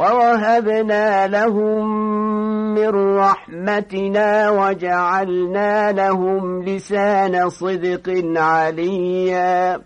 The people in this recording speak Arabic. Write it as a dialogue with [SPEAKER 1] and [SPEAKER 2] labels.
[SPEAKER 1] ووهبنا لهم من رحمتنا وجعلنا لهم لسان صدق عليا.